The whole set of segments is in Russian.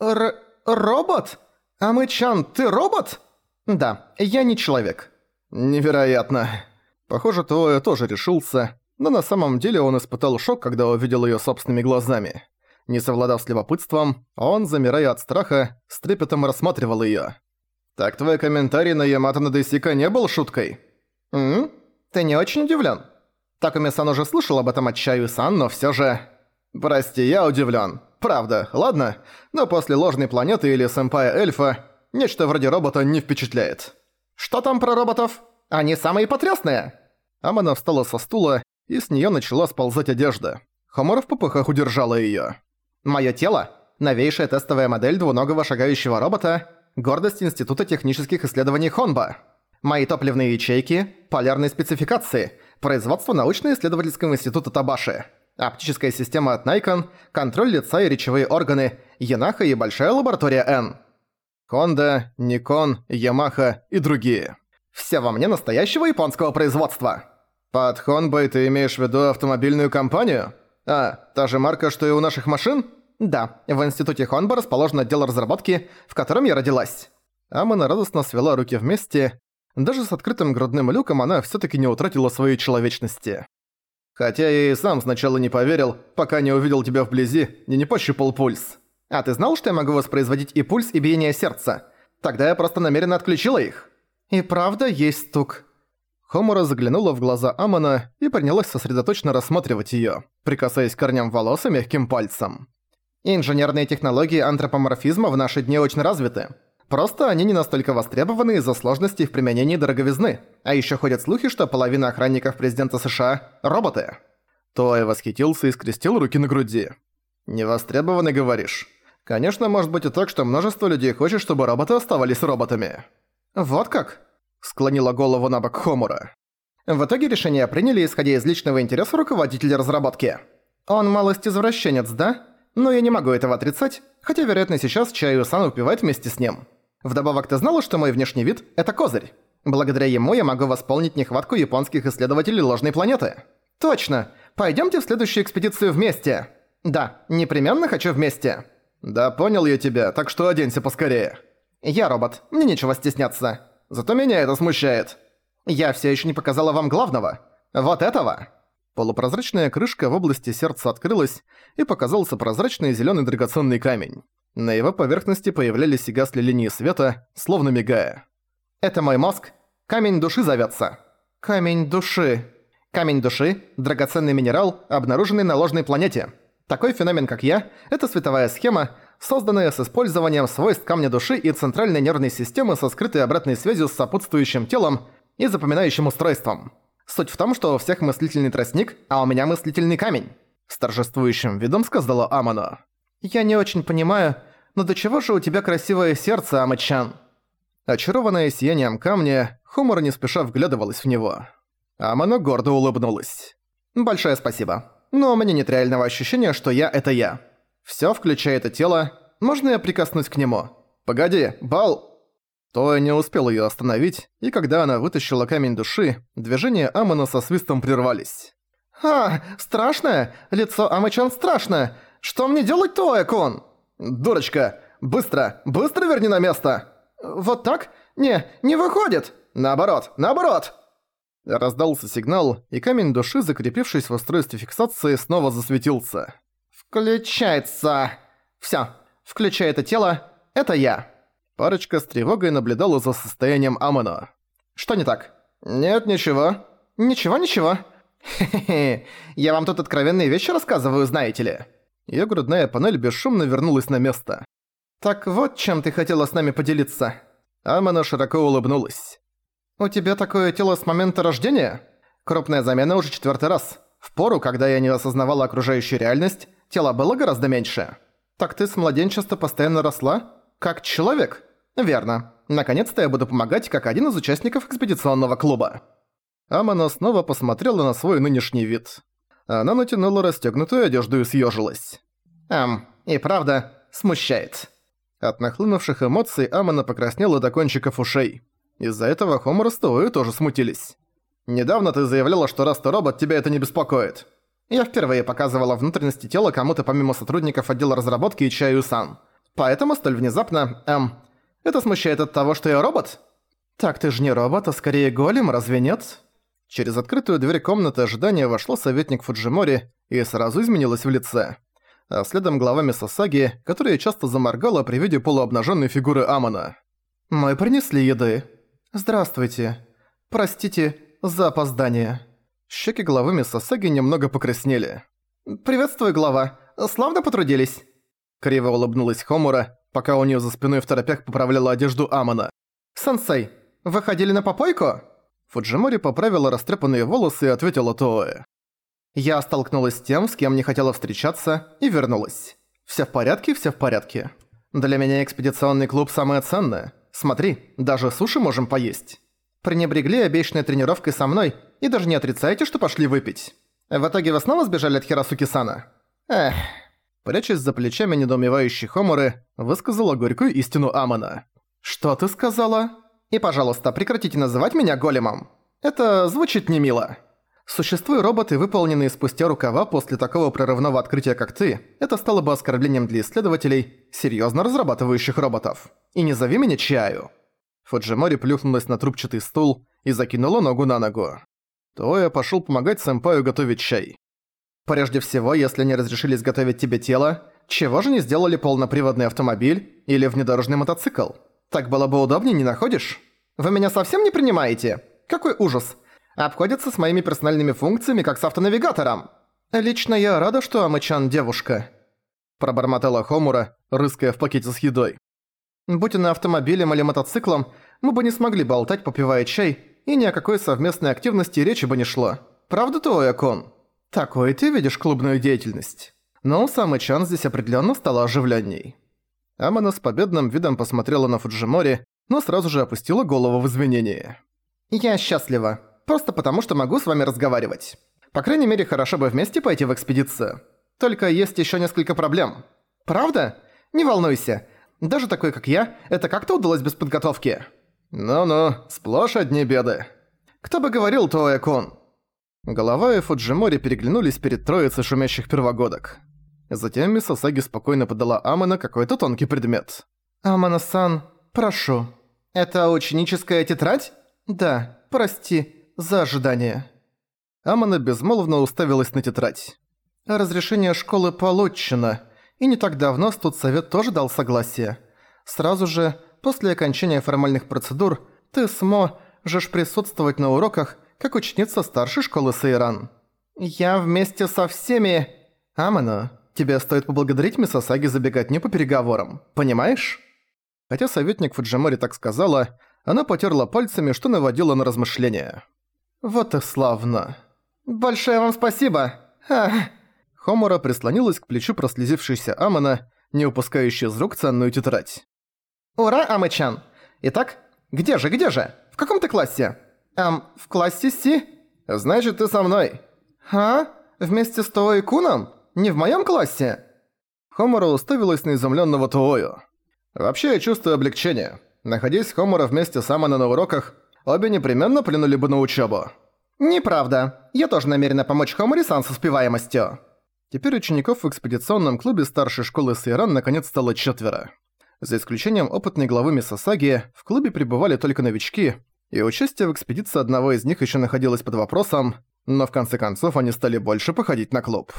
Р... робот? Амычан, ты робот? Да, я не человек. Невероятно. Похоже, Тоя тоже решился, но на самом деле он испытал шок, когда увидел её собственными глазами. Не совладав с любопытством, он, замирая от страха, с трепетом рассматривал её. «Так твой комментарий на Ямато Надесика не был шуткой?» «М? Ты не очень удивлен? Такуми-сан уже слышал об этом от Чаю-сан, но всё же...» «Прости, я удивлен. Правда, ладно, но после ложной планеты или сэмпая-эльфа нечто вроде робота не впечатляет». «Что там про роботов? Они самые потрясные!» Амана встала со стула, и с неё начала сползать одежда. Хомора в попыхах удержала её. «Моё тело – новейшая тестовая модель двуногого шагающего робота, гордость Института технических исследований Хонба. Мои топливные ячейки – полярные спецификации, производство научно-исследовательского института Табаши, оптическая система от Nikon, контроль лица и речевые органы, Янаха и большая лаборатория N. Honda, Nikon, Yamaha и другие. Все во мне настоящего японского производства. Под Honbay ты имеешь в виду автомобильную компанию? А, та же марка, что и у наших машин? Да, в институте Honba расположен отдел разработки, в котором я родилась. Амана радостно свела руки вместе. Даже с открытым грудным люком она всё-таки не утратила своей человечности. Хотя я и сам сначала не поверил, пока не увидел тебя вблизи и не пощупал пульс. А ты знал, что я могу воспроизводить и пульс, и биение сердца? Тогда я просто намеренно отключила их. И правда есть стук. Хомура заглянула в глаза Амона и принялась сосредоточенно рассматривать её, прикасаясь к корням волос и мягким пальцем. Инженерные технологии антропоморфизма в наши дни очень развиты. Просто они не настолько востребованы из-за сложностей в применении дороговизны. А ещё ходят слухи, что половина охранников президента США – роботы. Той восхитился и скрестил руки на груди. «Не востребованы, говоришь?» Конечно, может быть и так, что множество людей хочет, чтобы роботы оставались роботами. Вот как? Склонила голову на бок Хомура. В итоге решение приняли, исходя из личного интереса руководителя разработки. Он малость извращенец, да? Но я не могу этого отрицать, хотя, вероятно, сейчас Чаю-сан упивает вместе с ним. Вдобавок, ты знала, что мой внешний вид – это козырь? Благодаря ему я могу восполнить нехватку японских исследователей ложной планеты. Точно! Пойдёмте в следующую экспедицию вместе. Да, непременно хочу вместе. Да понял я тебя, так что оденься поскорее. Я робот, мне нечего стесняться. Зато меня это смущает. Я все еще не показала вам главного. Вот этого!» Полупрозрачная крышка в области сердца открылась, и показался прозрачный зеленый драгоценный камень. На его поверхности появлялись и гасли линии света, словно мигая. «Это мой мозг. Камень души зовется. «Камень души». Камень души – драгоценный минерал, обнаруженный на ложной планете. Такой феномен, как я, это световая схема, созданная с использованием свойств камня души и центральной нервной системы со скрытой обратной связью с сопутствующим телом и запоминающим устройством. Суть в том, что у всех мыслительный тростник, а у меня мыслительный камень. С торжествующим видом сказала Амано. «Я не очень понимаю, но до чего же у тебя красивое сердце, Амачан?» Очарованная сиянием камня, Хумор не спеша вглядывалась в него. Амано гордо улыбнулась. «Большое спасибо. Но у меня нет реального ощущения, что я — это я. Всё, включая это тело. Можно я прикоснусь к нему? Погоди, Бал...» Тоя не успел её остановить, и когда она вытащила камень души, движения Амона со свистом прервались. «А, страшное! Лицо Амычан страшное! Что мне делать, Тоя-кун?» «Дурочка! Быстро! Быстро верни на место!» «Вот так? Не, не выходит!» «Наоборот! Наоборот!» Раздался сигнал, и камень души, закрепившись в устройстве фиксации, снова засветился. «Включается!» «Всё, включай это тело, это я!» Парочка с тревогой наблюдала за состоянием Амона. «Что не так?» «Нет, ничего». «Ничего-ничего». «Хе-хе-хе, я вам тут откровенные вещи рассказываю, знаете ли». Её грудная панель бесшумно вернулась на место. «Так вот, чем ты хотела с нами поделиться?» Амона широко улыбнулась. «У тебя такое тело с момента рождения? Крупная замена уже четвертый раз. В пору, когда я не осознавала окружающую реальность, тело было гораздо меньше. Так ты с младенчества постоянно росла? Как человек? Верно. Наконец-то я буду помогать, как один из участников экспедиционного клуба. Амана снова посмотрела на свой нынешний вид. Она натянула расстёгнутую одежду и съёжилась. Эм, и правда, смущает. От нахлынувших эмоций Амана покраснела до кончиков ушей. Из-за этого Хомор и Стоуи тоже смутились. «Недавно ты заявляла, что раз ты робот, тебя это не беспокоит. Я впервые показывала внутренности тела кому-то помимо сотрудников отдела разработки и Чаю-сан. Поэтому столь внезапно, эм, это смущает от того, что я робот? Так ты же не робот, а скорее голем, разве нет? Через открытую дверь комнаты ожидания вошел советник Фуджимори и сразу изменилась в лице. А следом глава Мисосаги, которая часто заморгала при виде полуобнаженной фигуры Амона. «Мы принесли еды. Здравствуйте. Простите за опоздание». Щеки главы Мисосаги немного покраснели. «Приветствую, глава. Славно потрудились». Криво улыбнулась Хомура, пока у неё за спиной в торопях поправляла одежду Амона. «Сенсей, вы ходили на попойку?» Фуджимори поправила растрепанные волосы и ответила Тооэ. Я столкнулась с тем, с кем не хотела встречаться, и вернулась. Всё в порядке, всё в порядке. Для меня экспедиционный клуб самое ценное. Смотри, даже суши можем поесть. Пренебрегли обещанной тренировкой со мной и даже не отрицаете, что пошли выпить. В итоге вы снова сбежали от Хирасуки-сана? Эх. Прячась за плечами недоумевающей Хоморы, высказала горькую истину Амона. «Что ты сказала?» «И, пожалуйста, прекратите называть меня големом. Это звучит не мило. Существуя роботы, выполненные спустя рукава после такого прорывного открытия, как ты, это стало бы оскорблением для исследователей, серьезно разрабатывающих роботов. И не зови меня Чаю». Фуджимори плюхнулась на трубчатый стул и закинула ногу на ногу. Тоя пошел помогать сэмпаю готовить чай. Прежде всего, если они разрешили изготовить тебе тело, чего же не сделали полноприводный автомобиль или внедорожный мотоцикл? Так было бы удобнее, не находишь? Вы меня совсем не принимаете? Какой ужас. Обходятся с моими персональными функциями, как с автонавигатором. Лично я рада, что Амычан девушка. Пробормотала Хомура, рыская в пакете с едой. Будь она автомобилем или мотоциклом, мы бы не смогли болтать, попивая чай, и ни о какой совместной активности речи бы не шло. Правда, Туоя-кун? Такой ты видишь клубную деятельность. Но самый Чан здесь определенно стало оживленней. Амана с победным видом посмотрела на Фуджимори, но сразу же опустила голову в извинении. «Я счастлива. Просто потому, что могу с вами разговаривать. По крайней мере, хорошо бы вместе пойти в экспедицию. Только есть еще несколько проблем. Правда? Не волнуйся. Даже такой, как я, это как-то удалось без подготовки». «Ну-ну, сплошь одни беды». «Кто бы говорил, Тоэ-кун?» Голова и Фуджимори переглянулись перед троицей шумящих первогодок. Затем Мисосаги спокойно подала Амана какой-то тонкий предмет. «Амана-сан, прошу. Это ученическая тетрадь? Да, прости, за ожидание». Амана безмолвно уставилась на тетрадь. «Разрешение школы получено, и не так давно студсовет тоже дал согласие. Сразу же, после окончания формальных процедур, ты сможешь присутствовать на уроках как ученица старшей школы Сейран. Я вместе со всеми... Амано, тебе стоит поблагодарить Мисосаги за беготню по переговорам, понимаешь? Хотя советник Фуджимори так сказала, она потерла пальцами, что наводило на размышления. Вот и славно. Большое вам спасибо. Ах. Хомора прислонилась к плечу прослезившейся Амана, не упускающей из рук ценную тетрадь. «Ура, Амычан! Итак, где же, где же? В каком ты классе?» Эм, в классе Си? Значит, ты со мной. А? Вместе с Тоой Куном? Не в моем классе? Хомора уставилась на изумленного Тоою. Вообще, я чувствую облегчение. Находясь Хомора вместе с Амана на уроках, обе непременно плюнули бы на учебу. Неправда. Я тоже намерена помочь Хомори-сан с успеваемостью. Теперь учеников в экспедиционном клубе старшей школы Сейран наконец стало четверо. За исключением опытной главы Мисосаги, в клубе пребывали только новички, и участие в экспедиции одного из них еще находилось под вопросом, но в конце концов они стали больше походить на клуб.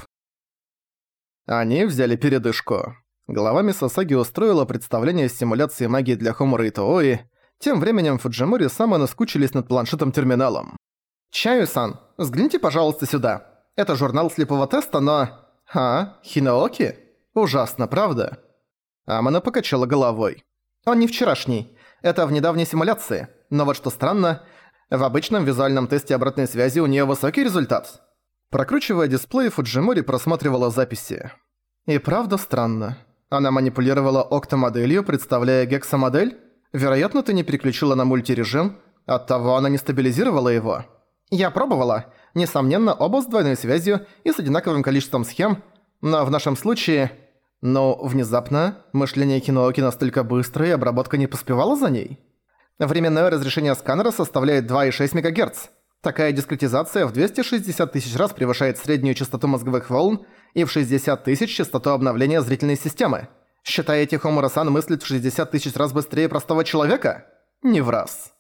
Они взяли передышку. Глава Мисосаги устроила представление с симуляцией магии для Хомура и Тоои, тем временем Фуджимори сама наскучились над планшетом-терминалом. «Чаю-сан, взгляните, пожалуйста, сюда. Это журнал слепого теста, но... А, Хинаоки? Ужасно, правда?» Амана покачала головой. «Он не вчерашний. Это в недавней симуляции. Но вот что странно, в обычном визуальном тесте обратной связи у нее высокий результат. Прокручивая дисплей, Фуджимори просматривала записи. И правда странно. Она манипулировала октомоделью, представляя гексамодель? Вероятно, ты не переключила на мультирежим, оттого она не стабилизировала его. Я пробовала. Несомненно, оба с двойной связью и с одинаковым количеством схем, но в нашем случае... Но внезапно мышление Кинооки настолько быстрое, и обработка не поспевала за ней. Временное разрешение сканера составляет 2,6 МГц. Такая дискретизация в 260 тысяч раз превышает среднюю частоту мозговых волн и в 60 тысяч частоту обновления зрительной системы. Считаете, Хомура-сан мыслит в 60 тысяч раз быстрее простого человека? Не в раз.